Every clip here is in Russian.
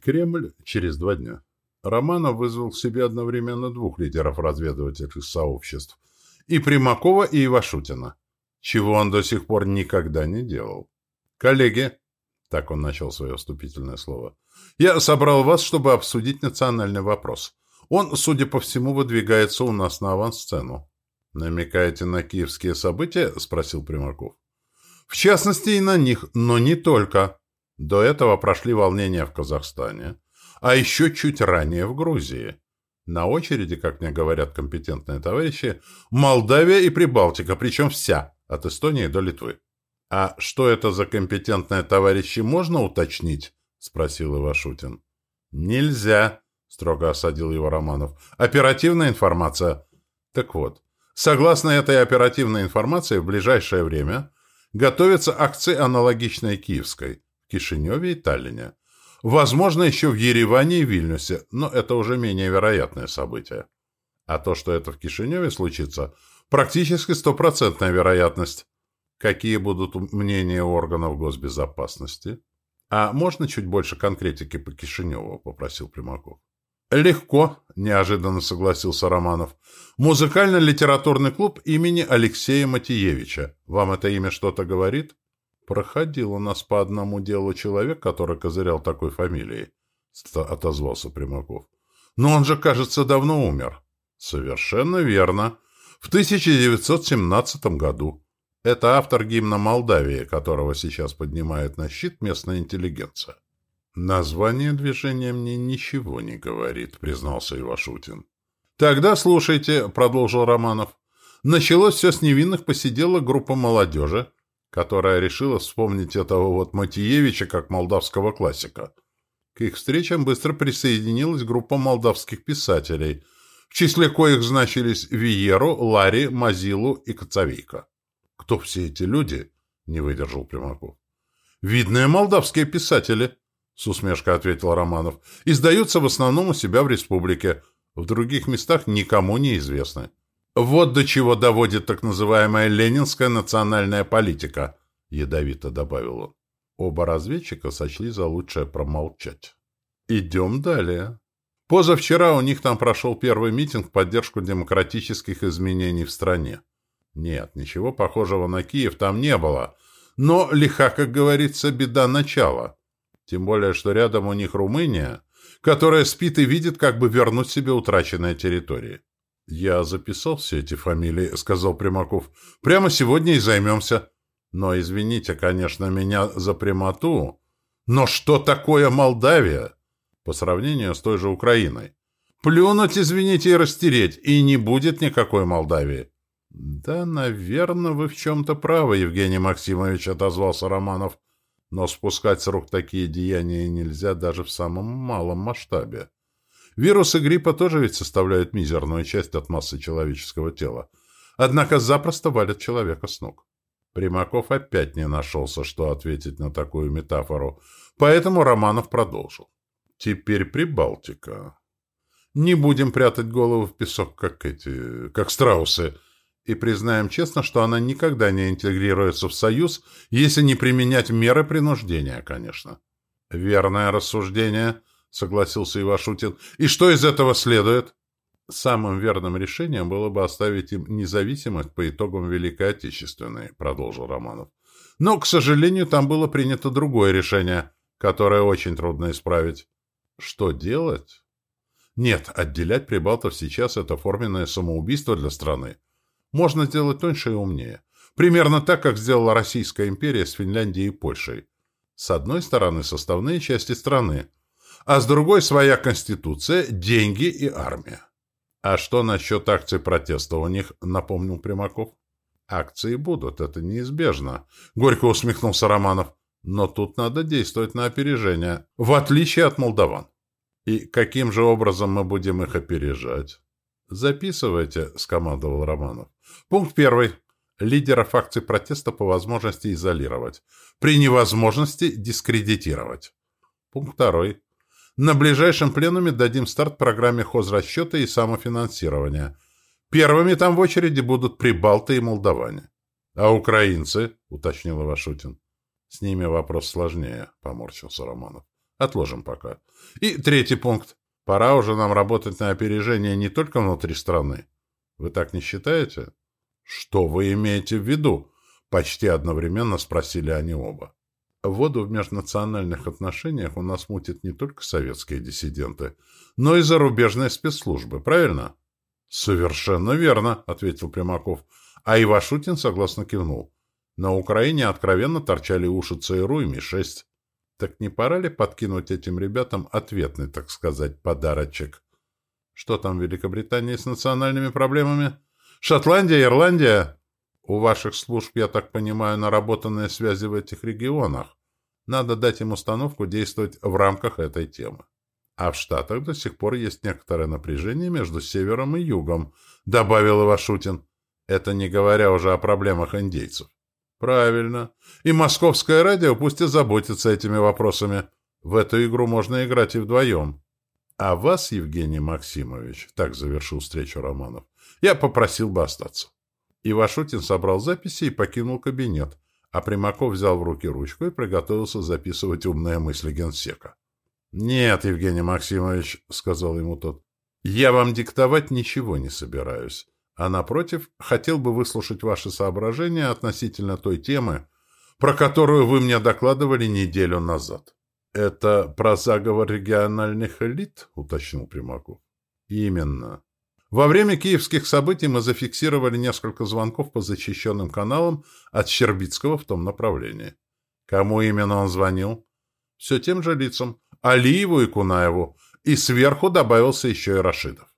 Кремль через два дня. Романов вызвал к себе одновременно двух лидеров разведывательных сообществ – и Примакова, и Ивашутина, чего он до сих пор никогда не делал. «Коллеги», — так он начал свое вступительное слово, — «я собрал вас, чтобы обсудить национальный вопрос. Он, судя по всему, выдвигается у нас на авансцену». «Намекаете на киевские события?» — спросил Примаков. «В частности, и на них, но не только. До этого прошли волнения в Казахстане, а еще чуть ранее в Грузии. На очереди, как мне говорят компетентные товарищи, Молдавия и Прибалтика, причем вся, от Эстонии до Литвы. «А что это за компетентные товарищи, можно уточнить?» — спросил Ивашутин. «Нельзя», — строго осадил его Романов. «Оперативная информация». Так вот, согласно этой оперативной информации, в ближайшее время готовятся акции, аналогичные киевской, Кишиневе и Таллине. Возможно, еще в Ереване и Вильнюсе, но это уже менее вероятное событие. А то, что это в Кишиневе случится, практически стопроцентная вероятность. Какие будут мнения органов госбезопасности? А можно чуть больше конкретики по Кишиневу, попросил Примаков. Легко, неожиданно согласился Романов. Музыкально-литературный клуб имени Алексея Матиевича. Вам это имя что-то говорит? «Проходил у нас по одному делу человек, который козырял такой фамилией», — отозвался Примаков. «Но он же, кажется, давно умер». «Совершенно верно. В 1917 году. Это автор гимна Молдавии, которого сейчас поднимает на щит местная интеллигенция». «Название движения мне ничего не говорит», — признался Ивашутин. «Тогда слушайте», — продолжил Романов. «Началось все с невинных посиделок группа молодежи, которая решила вспомнить этого вот Матиевича как молдавского классика. К их встречам быстро присоединилась группа молдавских писателей, в числе коих значились Виеру, Лари, Мазилу и Коцовейко. «Кто все эти люди?» — не выдержал Примаков. «Видные молдавские писатели», — с усмешкой ответил Романов. «Издаются в основном у себя в республике. В других местах никому не известны». Вот до чего доводит так называемая ленинская национальная политика, ядовито добавил он. Оба разведчика сочли за лучшее промолчать. Идем далее. Позавчера у них там прошел первый митинг в поддержку демократических изменений в стране. Нет, ничего похожего на Киев там не было. Но лиха, как говорится, беда начала. Тем более, что рядом у них Румыния, которая спит и видит, как бы вернуть себе утраченные территории. «Я записал все эти фамилии», — сказал Примаков. «Прямо сегодня и займемся. Но извините, конечно, меня за прямоту. Но что такое Молдавия по сравнению с той же Украиной? Плюнуть, извините, и растереть, и не будет никакой Молдавии». «Да, наверное, вы в чем-то правы, Евгений Максимович», — отозвался Романов. «Но спускать с рук такие деяния нельзя даже в самом малом масштабе». Вирусы гриппа тоже ведь составляют мизерную часть от массы человеческого тела. Однако запросто валят человека с ног. Примаков опять не нашелся, что ответить на такую метафору, поэтому Романов продолжил. Теперь Прибалтика. Не будем прятать голову в песок, как эти, как страусы, и признаем честно, что она никогда не интегрируется в Союз, если не применять меры принуждения, конечно. Верное рассуждение, — согласился Ивашутин. «И что из этого следует?» «Самым верным решением было бы оставить им независимость по итогам Великой Отечественной», — продолжил Романов. «Но, к сожалению, там было принято другое решение, которое очень трудно исправить». «Что делать?» «Нет, отделять прибалтов сейчас — это форменное самоубийство для страны. Можно сделать тоньше и умнее. Примерно так, как сделала Российская империя с Финляндией и Польшей. С одной стороны, составные части страны — а с другой своя конституция, деньги и армия. А что насчет акций протеста у них, напомнил Примаков? Акции будут, это неизбежно. Горько усмехнулся Романов. Но тут надо действовать на опережение, в отличие от молдаван. И каким же образом мы будем их опережать? Записывайте, скомандовал Романов. Пункт первый. Лидеров акций протеста по возможности изолировать. При невозможности дискредитировать. Пункт второй. На ближайшем пленуме дадим старт программе хозрасчета и самофинансирования. Первыми там в очереди будут прибалты и молдаване. — А украинцы? — уточнил Ивашутин. — С ними вопрос сложнее, — поморщился Романов. — Отложим пока. И третий пункт. Пора уже нам работать на опережение не только внутри страны. Вы так не считаете? Что вы имеете в виду? Почти одновременно спросили они оба. Воду в межнациональных отношениях у нас мутят не только советские диссиденты, но и зарубежные спецслужбы, правильно? Совершенно верно, ответил Примаков. А Ивашутин согласно кивнул. На Украине откровенно торчали уши ЦРУ и Ми-6. Так не пора ли подкинуть этим ребятам ответный, так сказать, подарочек? Что там в Великобритании с национальными проблемами? Шотландия, Ирландия? У ваших служб, я так понимаю, наработанные связи в этих регионах. Надо дать им установку действовать в рамках этой темы. А в Штатах до сих пор есть некоторое напряжение между севером и югом, добавил Ивашутин. Это не говоря уже о проблемах индейцев. Правильно. И московское радио пусть и заботится этими вопросами. В эту игру можно играть и вдвоем. А вас, Евгений Максимович, так завершил встречу Романов, я попросил бы остаться. Ивашутин собрал записи и покинул кабинет, а Примаков взял в руки ручку и приготовился записывать умные мысли генсека. «Нет, Евгений Максимович», — сказал ему тот, — «я вам диктовать ничего не собираюсь, а, напротив, хотел бы выслушать ваши соображения относительно той темы, про которую вы мне докладывали неделю назад». «Это про заговор региональных элит?» — уточнил Примаков. «Именно. Во время киевских событий мы зафиксировали несколько звонков по защищенным каналам от Щербицкого в том направлении. Кому именно он звонил? Все тем же лицам. Алиеву и Кунаеву. И сверху добавился еще и Рашидов.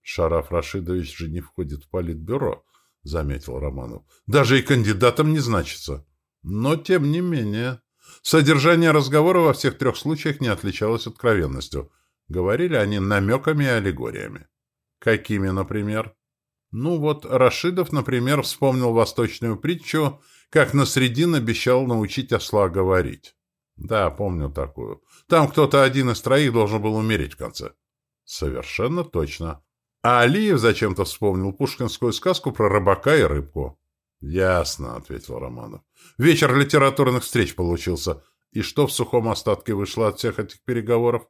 Шараф Рашидович же не входит в политбюро, заметил Романов. Даже и кандидатом не значится. Но тем не менее. Содержание разговора во всех трех случаях не отличалось откровенностью. Говорили они намеками и аллегориями. Какими, например? Ну вот, Рашидов, например, вспомнил восточную притчу, как Насредин обещал научить осла говорить. Да, помню такую. Там кто-то один из троих должен был умереть в конце. Совершенно точно. А Алиев зачем-то вспомнил пушкинскую сказку про рыбака и рыбку. Ясно, ответил Романов. Вечер литературных встреч получился. И что в сухом остатке вышло от всех этих переговоров?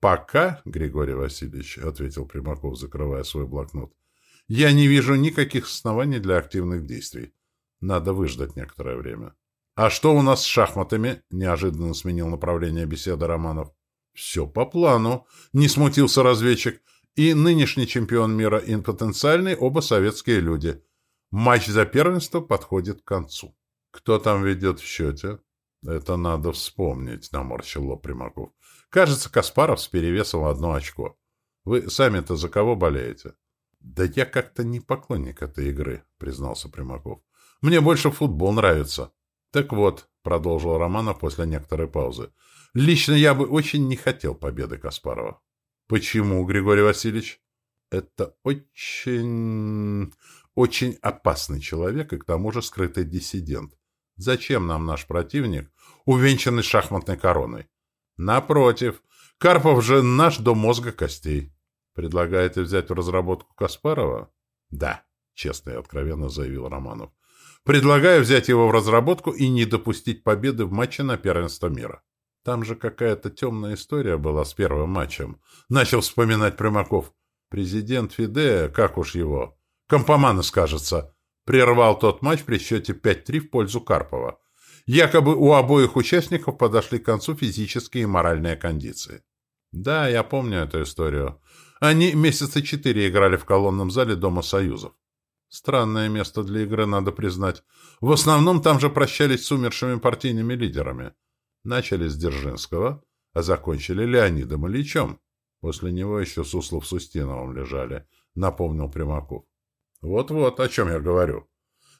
«Пока, Григорий Васильевич», — ответил Примаков, закрывая свой блокнот, — «я не вижу никаких оснований для активных действий. Надо выждать некоторое время». «А что у нас с шахматами?» — неожиданно сменил направление беседы Романов. «Все по плану», — не смутился разведчик. «И нынешний чемпион мира, и потенциальный оба советские люди. Матч за первенство подходит к концу». «Кто там ведет в счете?» «Это надо вспомнить», — наморщил Примаков. «Кажется, Каспаров с перевесом одно очко. Вы сами-то за кого болеете?» «Да я как-то не поклонник этой игры», — признался Примаков. «Мне больше футбол нравится». «Так вот», — продолжил Романов после некоторой паузы, «лично я бы очень не хотел победы Каспарова». «Почему, Григорий Васильевич?» «Это очень... очень опасный человек и к тому же скрытый диссидент. Зачем нам наш противник, увенчанный шахматной короной? Напротив, Карпов же наш до мозга костей. Предлагаете взять в разработку Каспарова? Да, честно и откровенно заявил Романов. Предлагаю взять его в разработку и не допустить победы в матче на первенство мира. Там же какая-то темная история была с первым матчем. Начал вспоминать Примаков. Президент Фиде, как уж его, Компоманус, кажется, прервал тот матч при счете 5-3 в пользу Карпова. Якобы у обоих участников подошли к концу физические и моральные кондиции. Да, я помню эту историю. Они месяца четыре играли в колонном зале Дома Союзов. Странное место для игры, надо признать. В основном там же прощались с умершими партийными лидерами. Начали с Дзержинского, а закончили Леонидом Ильичем. После него еще Суслов с Устиновым лежали, напомнил Примаков. Вот-вот, о чем я говорю.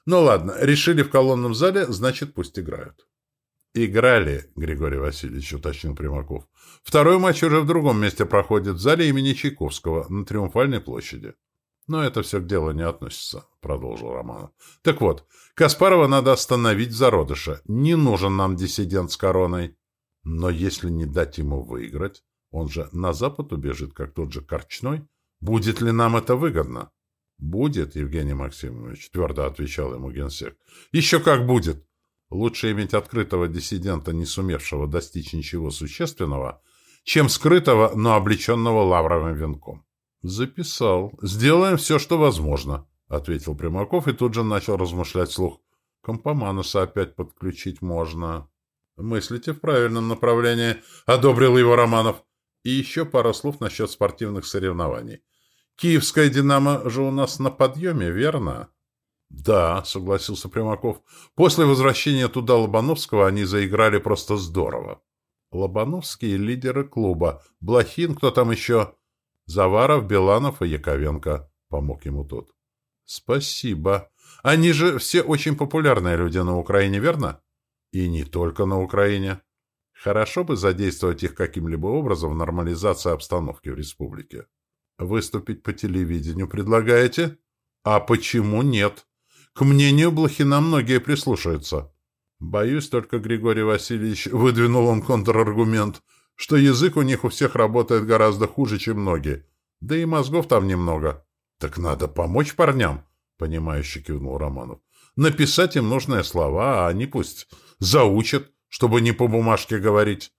Ну ладно, решили в колонном зале, значит, пусть играют. Играли, Григорий Васильевич, уточнил Примаков. Второй матч уже в другом месте проходит, в зале имени Чайковского, на Триумфальной площади. Но это все к делу не относится, продолжил Романов. Так вот, Каспарова надо остановить в зародыше. Не нужен нам диссидент с короной. Но если не дать ему выиграть, он же на запад убежит, как тот же Корчной. Будет ли нам это выгодно? «Будет, Евгений Максимович», — твердо отвечал ему генсек. «Еще как будет. Лучше иметь открытого диссидента, не сумевшего достичь ничего существенного, чем скрытого, но облеченного лавровым венком. «Записал. Сделаем все, что возможно», — ответил Примаков и тут же начал размышлять вслух. «Компомануса опять подключить можно». «Мыслите в правильном направлении», — одобрил его Романов. «И еще пара слов насчет спортивных соревнований. Киевская «Динамо» же у нас на подъеме, верно?» «Да», — согласился Примаков. «После возвращения туда Лобановского они заиграли просто здорово. Лобановские — лидеры клуба. Блохин, кто там еще?» «Заваров, Беланов и Яковенко», — помог ему тот. «Спасибо. Они же все очень популярные люди на Украине, верно?» «И не только на Украине. Хорошо бы задействовать их каким-либо образом в нормализации обстановки в республике». «Выступить по телевидению предлагаете?» «А почему нет?» К мнению Блохина многие прислушаются. Боюсь, только Григорий Васильевич выдвинул он контраргумент, что язык у них у всех работает гораздо хуже, чем многие. Да и мозгов там немного. Так надо помочь парням, понимающе кивнул Романов. Написать им нужные слова, а они пусть заучат, чтобы не по бумажке говорить.